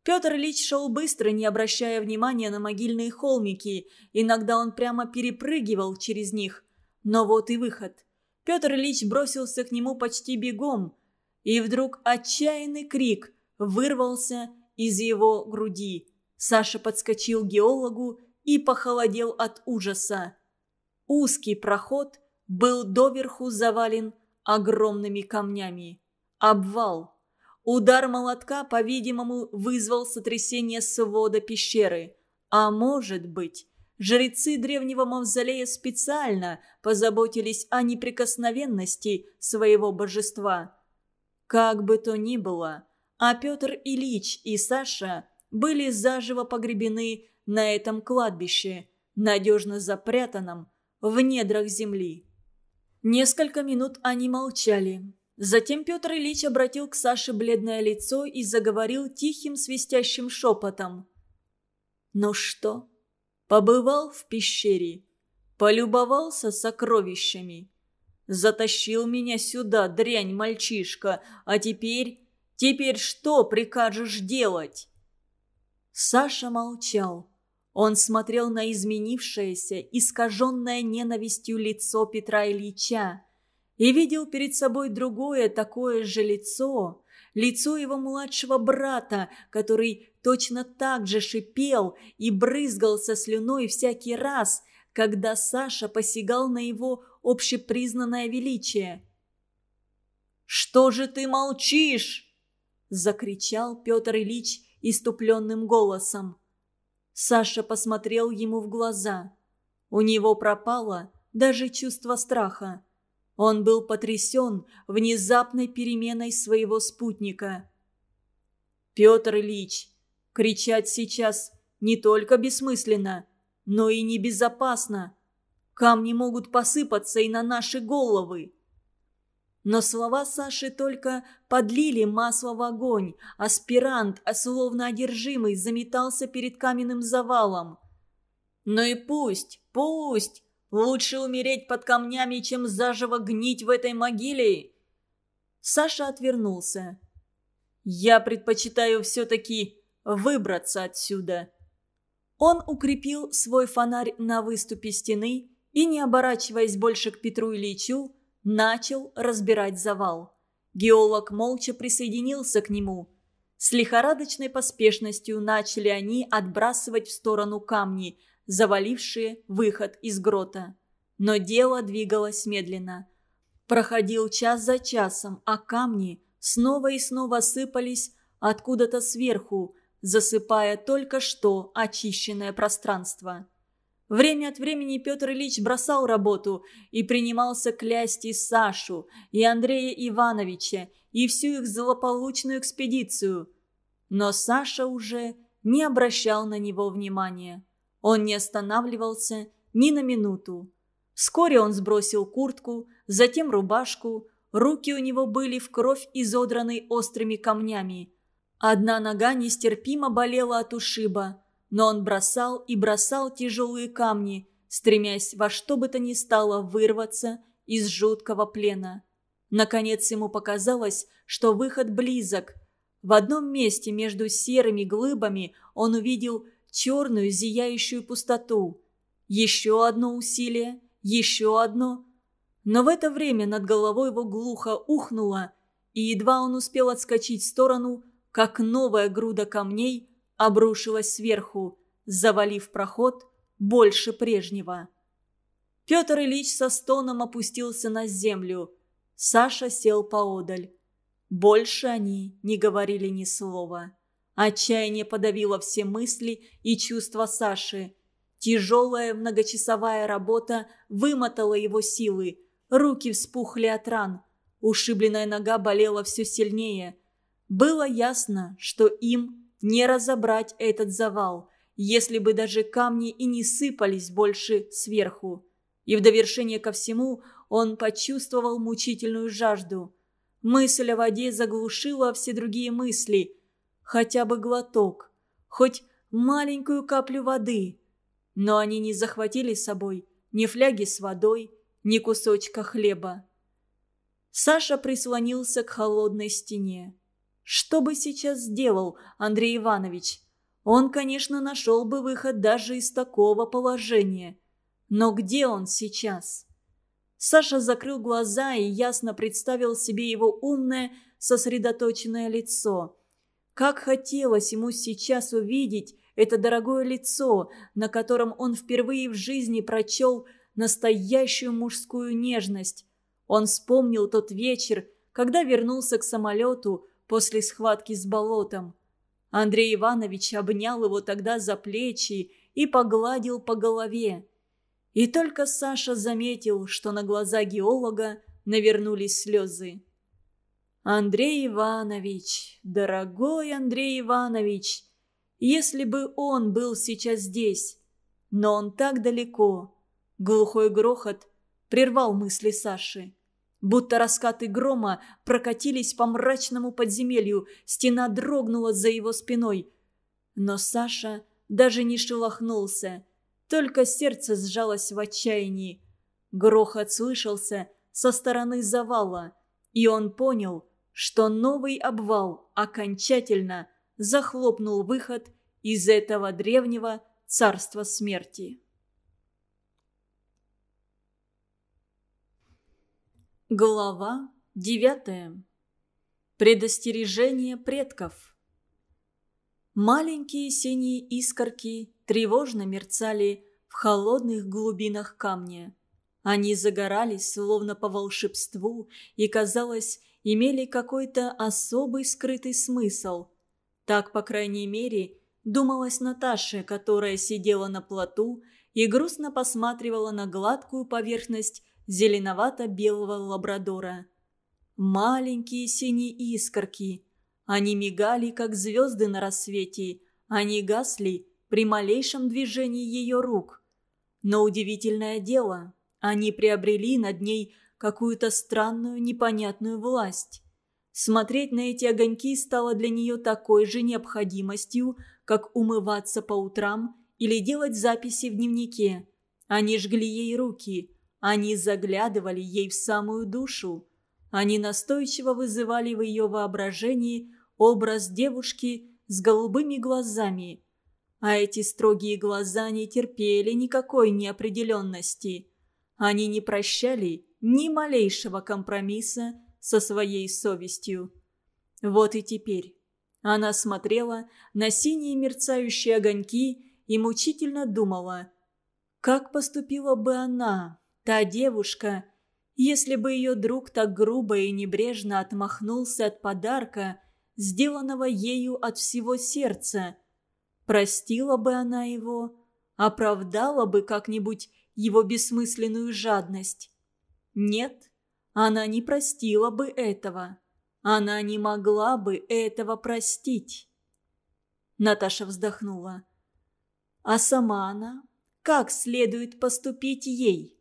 Петр Ильич шел быстро, не обращая внимания на могильные холмики. Иногда он прямо перепрыгивал через них. Но вот и выход. Петр Ильич бросился к нему почти бегом. И вдруг отчаянный крик вырвался из его груди. Саша подскочил к геологу и похолодел от ужаса. Узкий проход был доверху завален огромными камнями. Обвал. Удар молотка, по-видимому, вызвал сотрясение свода пещеры. А может быть, жрецы древнего мавзолея специально позаботились о неприкосновенности своего божества. Как бы то ни было, а Петр Ильич и Саша были заживо погребены на этом кладбище, надежно запрятанном в недрах земли. Несколько минут они молчали. Затем Петр Ильич обратил к Саше бледное лицо и заговорил тихим свистящим шепотом. «Ну что, побывал в пещере, полюбовался сокровищами, затащил меня сюда, дрянь мальчишка, а теперь... Теперь что прикажешь делать?» Саша молчал. Он смотрел на изменившееся, искаженное ненавистью лицо Петра Ильича и видел перед собой другое такое же лицо, лицо его младшего брата, который точно так же шипел и брызгался слюной всякий раз, когда Саша посягал на его общепризнанное величие. «Что же ты молчишь?» – закричал Петр Ильич иступленным голосом. Саша посмотрел ему в глаза. У него пропало даже чувство страха. Он был потрясен внезапной переменой своего спутника. «Петр Ильич, кричать сейчас не только бессмысленно, но и небезопасно. Камни могут посыпаться и на наши головы. Но слова Саши только подлили масло в огонь. Аспирант, словно одержимый, заметался перед каменным завалом. «Ну и пусть, пусть! Лучше умереть под камнями, чем заживо гнить в этой могиле!» Саша отвернулся. «Я предпочитаю все-таки выбраться отсюда». Он укрепил свой фонарь на выступе стены и, не оборачиваясь больше к Петру Ильичу, начал разбирать завал. Геолог молча присоединился к нему. С лихорадочной поспешностью начали они отбрасывать в сторону камни, завалившие выход из грота. Но дело двигалось медленно. Проходил час за часом, а камни снова и снова сыпались откуда-то сверху, засыпая только что очищенное пространство. Время от времени Петр Ильич бросал работу и принимался клясть и Сашу, и Андрея Ивановича, и всю их злополучную экспедицию. Но Саша уже не обращал на него внимания. Он не останавливался ни на минуту. Вскоре он сбросил куртку, затем рубашку. Руки у него были в кровь изодраны острыми камнями. Одна нога нестерпимо болела от ушиба но он бросал и бросал тяжелые камни, стремясь во что бы то ни стало вырваться из жуткого плена. Наконец ему показалось, что выход близок. В одном месте между серыми глыбами он увидел черную зияющую пустоту. Еще одно усилие, еще одно. Но в это время над головой его глухо ухнуло, и едва он успел отскочить в сторону, как новая груда камней – обрушилась сверху, завалив проход больше прежнего. Петр Ильич со стоном опустился на землю. Саша сел поодаль. Больше они не говорили ни слова. Отчаяние подавило все мысли и чувства Саши. Тяжелая многочасовая работа вымотала его силы. Руки вспухли от ран. Ушибленная нога болела все сильнее. Было ясно, что им не разобрать этот завал, если бы даже камни и не сыпались больше сверху. И в довершение ко всему он почувствовал мучительную жажду. Мысль о воде заглушила все другие мысли. Хотя бы глоток, хоть маленькую каплю воды. но они не захватили с собой ни фляги с водой, ни кусочка хлеба. Саша прислонился к холодной стене. Что бы сейчас сделал Андрей Иванович? Он, конечно, нашел бы выход даже из такого положения. Но где он сейчас? Саша закрыл глаза и ясно представил себе его умное, сосредоточенное лицо. Как хотелось ему сейчас увидеть это дорогое лицо, на котором он впервые в жизни прочел настоящую мужскую нежность. Он вспомнил тот вечер, когда вернулся к самолету после схватки с болотом. Андрей Иванович обнял его тогда за плечи и погладил по голове. И только Саша заметил, что на глаза геолога навернулись слезы. «Андрей Иванович, дорогой Андрей Иванович, если бы он был сейчас здесь, но он так далеко». Глухой грохот прервал мысли Саши. Будто раскаты грома прокатились по мрачному подземелью, стена дрогнула за его спиной. Но Саша даже не шелохнулся – только сердце сжалось в отчаянии. Грохот слышался со стороны завала, и он понял, что новый обвал окончательно захлопнул выход из этого древнего царства смерти. Глава девятая. Предостережение предков. Маленькие синие искорки тревожно мерцали в холодных глубинах камня. Они загорались, словно по волшебству, и, казалось, имели какой-то особый скрытый смысл. Так, по крайней мере, думалась Наташа, которая сидела на плоту и грустно посматривала на гладкую поверхность зеленовато-белого лабрадора. Маленькие синие искорки. Они мигали, как звезды на рассвете. Они гасли, при малейшем движении ее рук. Но удивительное дело, они приобрели над ней какую-то странную непонятную власть. Смотреть на эти огоньки стало для нее такой же необходимостью, как умываться по утрам или делать записи в дневнике. Они жгли ей руки, они заглядывали ей в самую душу. Они настойчиво вызывали в ее воображении образ девушки с голубыми глазами, а эти строгие глаза не терпели никакой неопределенности. Они не прощали ни малейшего компромисса со своей совестью. Вот и теперь она смотрела на синие мерцающие огоньки и мучительно думала, как поступила бы она, та девушка, если бы ее друг так грубо и небрежно отмахнулся от подарка, сделанного ею от всего сердца – Простила бы она его, оправдала бы как-нибудь его бессмысленную жадность. Нет, она не простила бы этого. Она не могла бы этого простить. Наташа вздохнула. А сама она? Как следует поступить ей?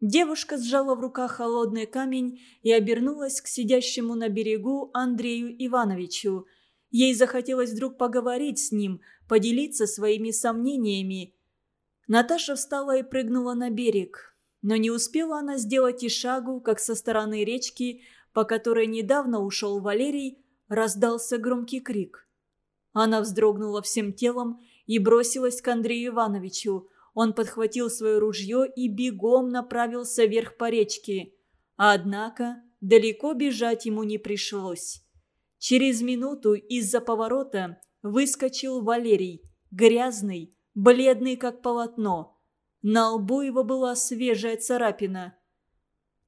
Девушка сжала в руках холодный камень и обернулась к сидящему на берегу Андрею Ивановичу, Ей захотелось вдруг поговорить с ним, поделиться своими сомнениями. Наташа встала и прыгнула на берег. Но не успела она сделать и шагу, как со стороны речки, по которой недавно ушел Валерий, раздался громкий крик. Она вздрогнула всем телом и бросилась к Андрею Ивановичу. Он подхватил свое ружье и бегом направился вверх по речке. Однако далеко бежать ему не пришлось. Через минуту из-за поворота выскочил Валерий, грязный, бледный как полотно. На лбу его была свежая царапина.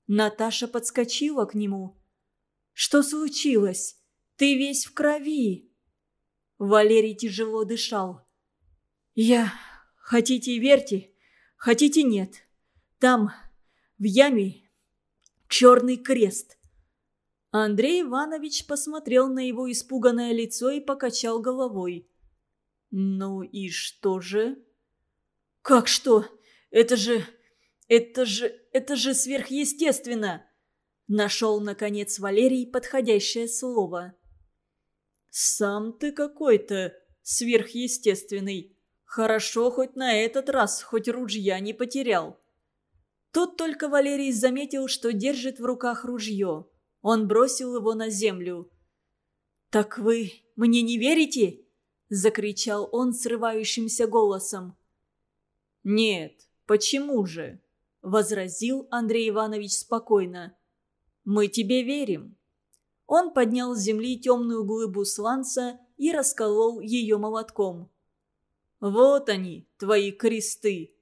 Наташа подскочила к нему. «Что случилось? Ты весь в крови!» Валерий тяжело дышал. «Я... Хотите верьте, хотите нет. Там, в яме, черный крест. Андрей Иванович посмотрел на его испуганное лицо и покачал головой. «Ну и что же?» «Как что? Это же... это же... это же сверхъестественно!» Нашел, наконец, Валерий подходящее слово. «Сам ты какой-то сверхъестественный. Хорошо, хоть на этот раз, хоть ружья не потерял. Тут только Валерий заметил, что держит в руках ружье. Он бросил его на землю. «Так вы мне не верите?» – закричал он срывающимся голосом. «Нет, почему же?» – возразил Андрей Иванович спокойно. «Мы тебе верим». Он поднял с земли темную глыбу сланца и расколол ее молотком. «Вот они, твои кресты!»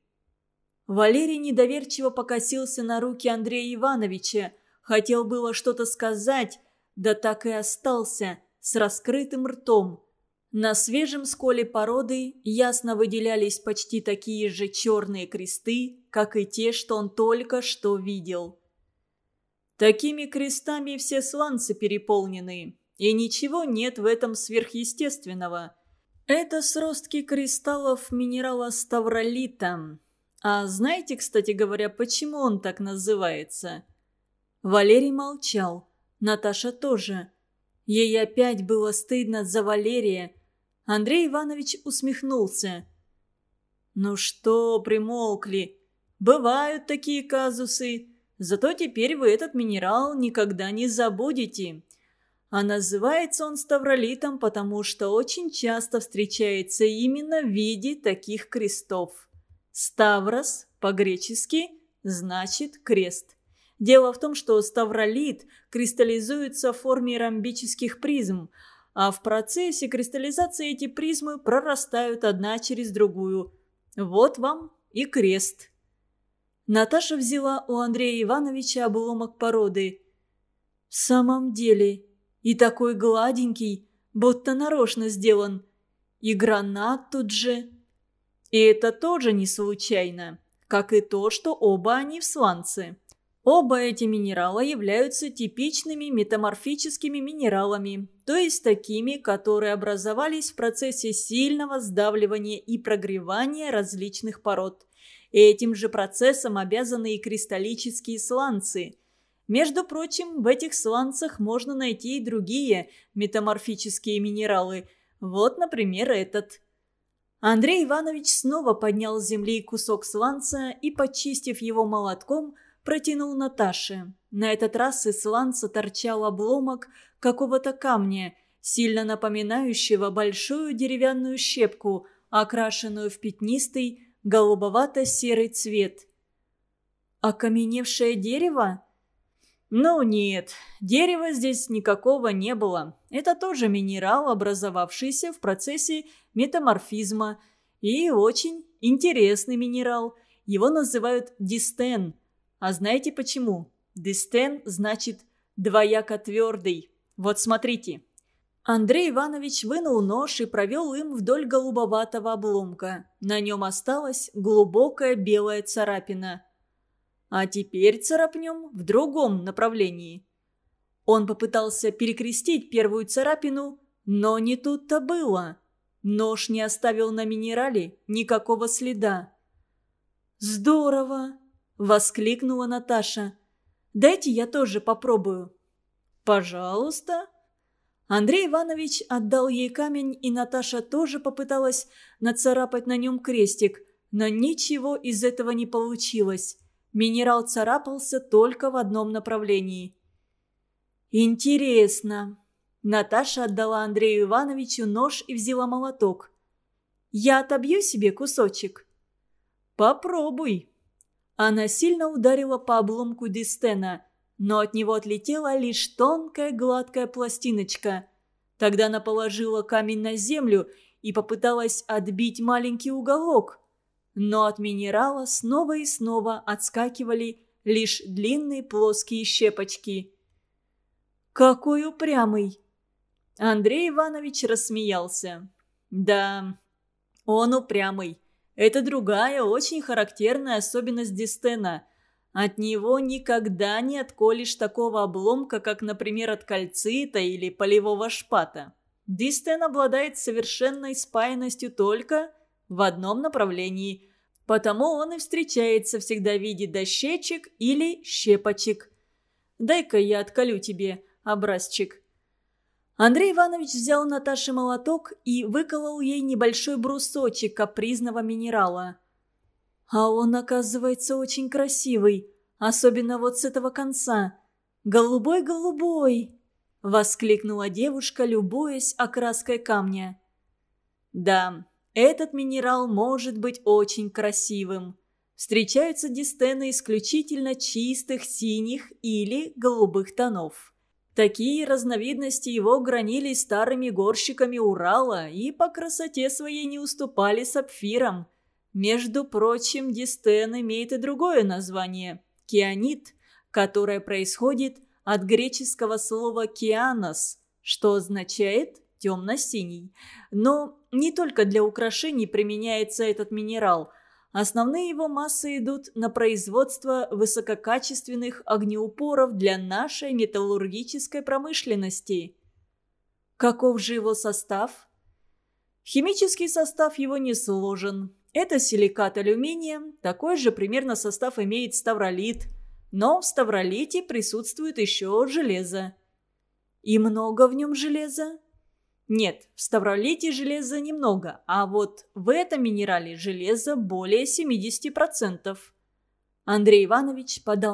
Валерий недоверчиво покосился на руки Андрея Ивановича, хотел было что-то сказать, да так и остался с раскрытым ртом. На свежем сколе породы ясно выделялись почти такие же черные кресты, как и те, что он только что видел. Такими крестами все сланцы переполнены, и ничего нет в этом сверхъестественного. Это сростки кристаллов минерала ставролита, а знаете, кстати говоря, почему он так называется?» Валерий молчал. Наташа тоже. Ей опять было стыдно за Валерия. Андрей Иванович усмехнулся. «Ну что, примолкли? Бывают такие казусы. Зато теперь вы этот минерал никогда не забудете. А называется он ставролитом, потому что очень часто встречается именно в виде таких крестов. Ставрос по-гречески значит крест. Дело в том, что ставролит кристаллизуется в форме ромбических призм, а в процессе кристаллизации эти призмы прорастают одна через другую. Вот вам и крест. Наташа взяла у Андрея Ивановича обломок породы. «В самом деле, и такой гладенький, будто нарочно сделан. И гранат тут же...» И это тоже не случайно, как и то, что оба они в сланце. Оба эти минерала являются типичными метаморфическими минералами, то есть такими, которые образовались в процессе сильного сдавливания и прогревания различных пород. Этим же процессом обязаны и кристаллические сланцы. Между прочим, в этих сланцах можно найти и другие метаморфические минералы. Вот, например, этот – Андрей Иванович снова поднял с земли кусок сланца и, почистив его молотком, протянул Наташе. На этот раз из сланца торчал обломок какого-то камня, сильно напоминающего большую деревянную щепку, окрашенную в пятнистый голубовато-серый цвет. «Окаменевшее дерево?» «Ну нет, дерева здесь никакого не было. Это тоже минерал, образовавшийся в процессе метаморфизма. И очень интересный минерал. Его называют дистен. А знаете почему? Дистен значит «двояко твердый». Вот смотрите. Андрей Иванович вынул нож и провел им вдоль голубоватого обломка. На нем осталась глубокая белая царапина. А теперь царапнем в другом направлении. Он попытался перекрестить первую царапину, но не тут-то было. Нож не оставил на минерале никакого следа. «Здорово!» – воскликнула Наташа. «Дайте я тоже попробую». «Пожалуйста». Андрей Иванович отдал ей камень, и Наташа тоже попыталась нацарапать на нем крестик, но ничего из этого не получилось. Минерал царапался только в одном направлении. «Интересно». Наташа отдала Андрею Ивановичу нож и взяла молоток. «Я отобью себе кусочек?» «Попробуй». Она сильно ударила по обломку Дистена, но от него отлетела лишь тонкая гладкая пластиночка. Тогда она положила камень на землю и попыталась отбить маленький уголок но от минерала снова и снова отскакивали лишь длинные плоские щепочки. «Какой упрямый!» Андрей Иванович рассмеялся. «Да, он упрямый. Это другая, очень характерная особенность Дистена. От него никогда не отколешь такого обломка, как, например, от кальцита или полевого шпата. Дистен обладает совершенной спаянностью только в одном направлении, потому он и встречается всегда в виде дощечек или щепочек. Дай-ка я отколю тебе образчик. Андрей Иванович взял у Наташи молоток и выколол ей небольшой брусочек капризного минерала. А он, оказывается, очень красивый, особенно вот с этого конца. «Голубой-голубой!» — воскликнула девушка, любуясь окраской камня. «Да, этот минерал может быть очень красивым. Встречаются дистены исключительно чистых синих или голубых тонов. Такие разновидности его гранились старыми горщиками Урала и по красоте своей не уступали сапфирам. Между прочим, дистен имеет и другое название – кианит, которое происходит от греческого слова «кианос», что означает темно-синий. Но не только для украшений применяется этот минерал. Основные его массы идут на производство высококачественных огнеупоров для нашей металлургической промышленности. Каков же его состав? Химический состав его не сложен. Это силикат алюминия, такой же примерно состав имеет ставролит, но в ставролите присутствует еще железо. И много в нем железа? Нет, в ставролите железа немного, а вот в этом минерале железа более 70%. Андрей Иванович подал